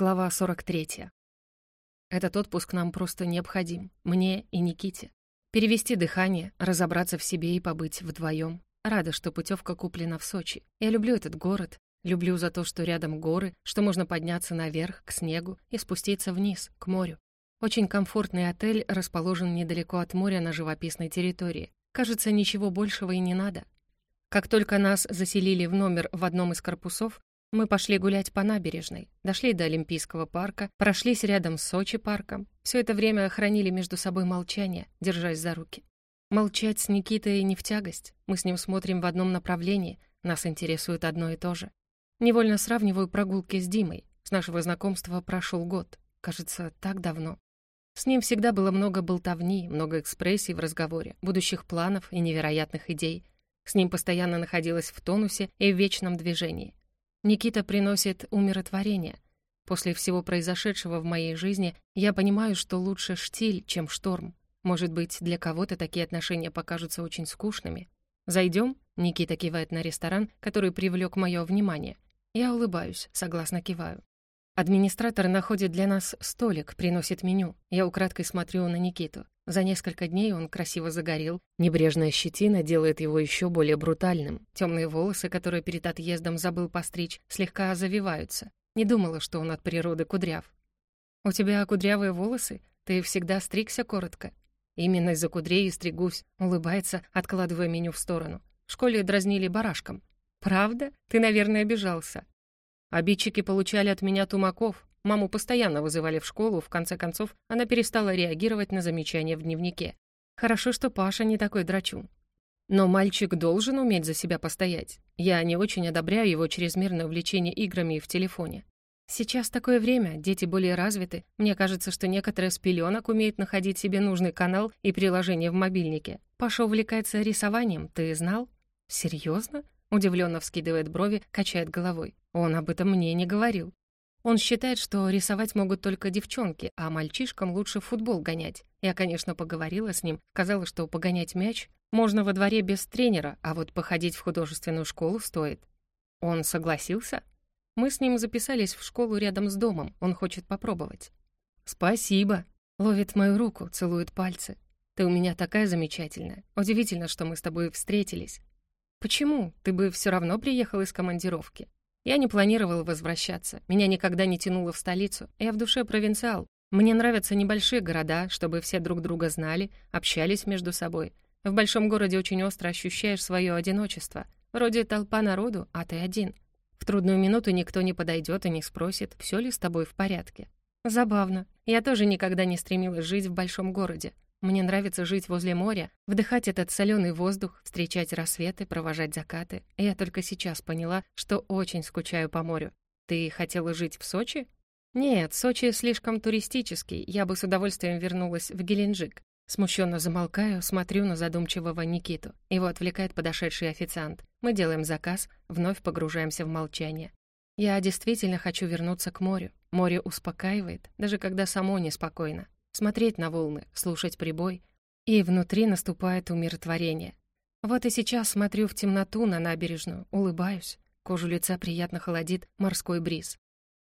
Глава 43. Этот отпуск нам просто необходим, мне и Никите. Перевести дыхание, разобраться в себе и побыть вдвоем. Рада, что путевка куплена в Сочи. Я люблю этот город, люблю за то, что рядом горы, что можно подняться наверх, к снегу, и спуститься вниз, к морю. Очень комфортный отель расположен недалеко от моря на живописной территории. Кажется, ничего большего и не надо. Как только нас заселили в номер в одном из корпусов, мы пошли гулять по набережной, дошли до Олимпийского парка, прошлись рядом с Сочи парком. Все это время хранили между собой молчание, держась за руки. Молчать с Никитой не в тягость. Мы с ним смотрим в одном направлении, нас интересует одно и то же. Невольно сравниваю прогулки с Димой. С нашего знакомства прошел год. Кажется, так давно. С ним всегда было много болтовни, много экспрессий в разговоре, будущих планов и невероятных идей. С ним постоянно находилась в тонусе и в вечном движении. Никита приносит умиротворение. После всего произошедшего в моей жизни я понимаю, что лучше штиль, чем шторм. Может быть, для кого-то такие отношения покажутся очень скучными. «Зайдем?» — Никита кивает на ресторан, который привлек мое внимание. Я улыбаюсь, согласно киваю. Администратор находит для нас столик, приносит меню. Я украдкой смотрю на Никиту. За несколько дней он красиво загорел. Небрежная щетина делает его еще более брутальным. Темные волосы, которые перед отъездом забыл постричь, слегка завиваются. Не думала, что он от природы кудряв. «У тебя кудрявые волосы? Ты всегда стригся коротко?» «Именно из-за кудрей и стригусь», — улыбается, откладывая меню в сторону. В школе дразнили барашком. «Правда? Ты, наверное, обижался». Обидчики получали от меня тумаков. Маму постоянно вызывали в школу, в конце концов, она перестала реагировать на замечания в дневнике. Хорошо, что Паша не такой драчун. Но мальчик должен уметь за себя постоять. Я не очень одобряю его чрезмерное увлечение играми в телефоне. Сейчас такое время, дети более развиты. Мне кажется, что некоторые с пеленок умеют находить себе нужный канал и приложение в мобильнике. Паша увлекается рисованием, ты знал? Серьезно? Удивленно вскидывает брови, качает головой. Он об этом мне не говорил. Он считает, что рисовать могут только девчонки, а мальчишкам лучше в футбол гонять. Я, конечно, поговорила с ним, сказала, что погонять мяч можно во дворе без тренера, а вот походить в художественную школу стоит. Он согласился? Мы с ним записались в школу рядом с домом, он хочет попробовать. «Спасибо!» Ловит мою руку, целует пальцы. «Ты у меня такая замечательная. Удивительно, что мы с тобой встретились. «Почему? Ты бы все равно приехал из командировки». Я не планировал возвращаться. Меня никогда не тянуло в столицу. Я в душе провинциал. Мне нравятся небольшие города, чтобы все друг друга знали, общались между собой. В большом городе очень остро ощущаешь свое одиночество. Вроде толпа народу, а ты один. В трудную минуту никто не подойдет и не спросит, все ли с тобой в порядке. Забавно. Я тоже никогда не стремилась жить в большом городе. Мне нравится жить возле моря, вдыхать этот соленый воздух, встречать рассветы, провожать закаты. Я только сейчас поняла, что очень скучаю по морю. Ты хотела жить в Сочи? Нет, Сочи слишком туристический. Я бы с удовольствием вернулась в Геленджик. Смущенно замолкаю, смотрю на задумчивого Никиту. Его отвлекает подошедший официант. Мы делаем заказ, вновь погружаемся в молчание. Я действительно хочу вернуться к морю. Море успокаивает, даже когда само неспокойно смотреть на волны, слушать прибой, и внутри наступает умиротворение. Вот и сейчас смотрю в темноту на набережную, улыбаюсь, кожу лица приятно холодит морской бриз.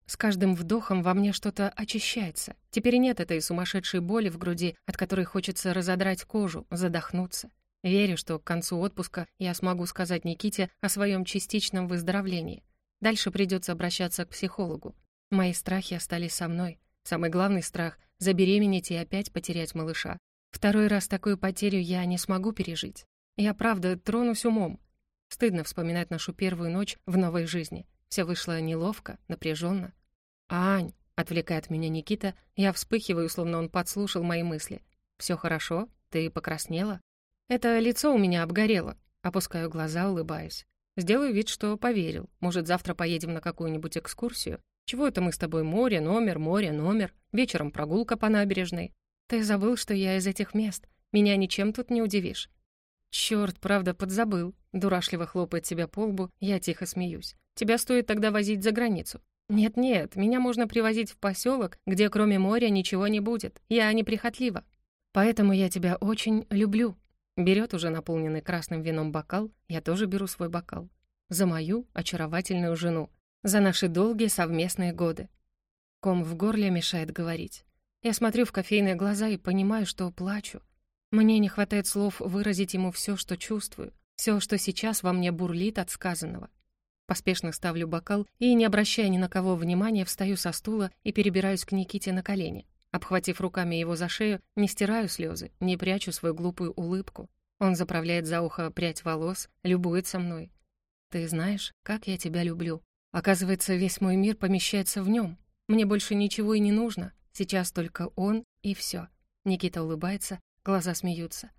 С каждым вдохом во мне что-то очищается. Теперь нет этой сумасшедшей боли в груди, от которой хочется разодрать кожу, задохнуться. Верю, что к концу отпуска я смогу сказать Никите о своем частичном выздоровлении. Дальше придется обращаться к психологу. Мои страхи остались со мной. Самый главный страх — забеременеть и опять потерять малыша. Второй раз такую потерю я не смогу пережить. Я, правда, тронусь умом. Стыдно вспоминать нашу первую ночь в новой жизни. Все вышло неловко, напряженно. «Ань!» — отвлекает меня Никита. Я вспыхиваю, словно он подслушал мои мысли. «Все хорошо? Ты покраснела?» «Это лицо у меня обгорело». Опускаю глаза, улыбаюсь. Сделаю вид, что поверил. Может, завтра поедем на какую-нибудь экскурсию? Чего это мы с тобой море, номер, море, номер? Вечером прогулка по набережной. Ты забыл, что я из этих мест. Меня ничем тут не удивишь. Чёрт, правда, подзабыл. Дурашливо хлопает себя по лбу, я тихо смеюсь. Тебя стоит тогда возить за границу. Нет-нет, меня можно привозить в поселок, где кроме моря ничего не будет. Я неприхотлива. Поэтому я тебя очень люблю. Берет уже наполненный красным вином бокал, я тоже беру свой бокал. За мою очаровательную жену, за наши долгие совместные годы. Ком в горле мешает говорить. Я смотрю в кофейные глаза и понимаю, что плачу. Мне не хватает слов выразить ему все, что чувствую, все, что сейчас во мне бурлит от сказанного. Поспешно ставлю бокал и, не обращая ни на кого внимания, встаю со стула и перебираюсь к Никите на колени. Обхватив руками его за шею, не стираю слезы, не прячу свою глупую улыбку. Он заправляет за ухо прядь волос, любуется мной. «Ты знаешь, как я тебя люблю. Оказывается, весь мой мир помещается в нем. Мне больше ничего и не нужно. Сейчас только он и все. Никита улыбается, глаза смеются.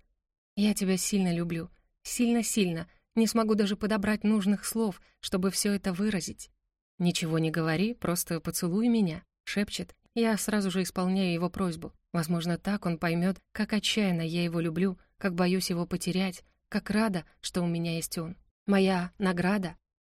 «Я тебя сильно люблю. Сильно-сильно. Не смогу даже подобрать нужных слов, чтобы все это выразить. «Ничего не говори, просто поцелуй меня», — шепчет. Я сразу же исполняю его просьбу. Возможно, так он поймет, как отчаянно я его люблю, как боюсь его потерять, как рада, что у меня есть он. Моя награда